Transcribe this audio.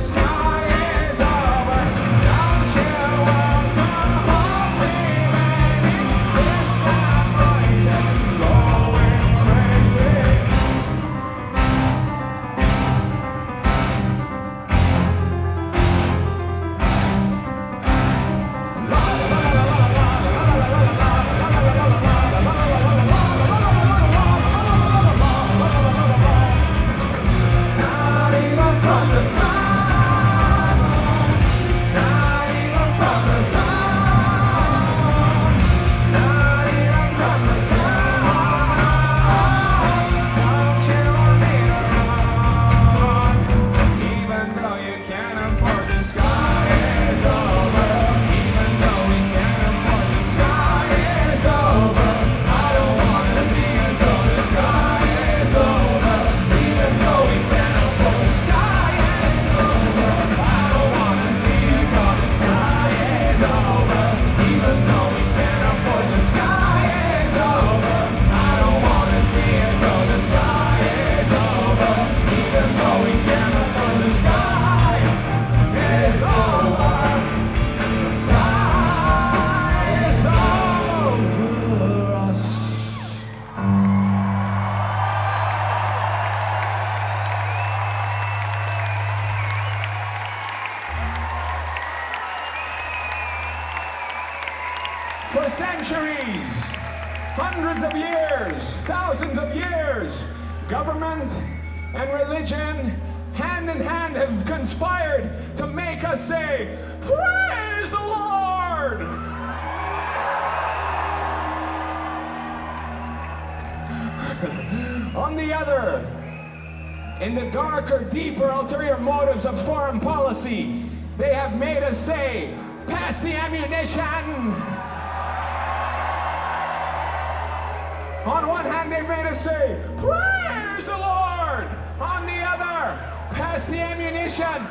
sky. sky. For centuries, hundreds of years, thousands of years, government and religion, hand in hand, have conspired to make us say, Praise the Lord! On the other, in the darker, deeper, ulterior motives of foreign policy, they have made us say, Pass the ammunition! On one hand, they made us say, Praise the Lord! On the other, pass the ammunition!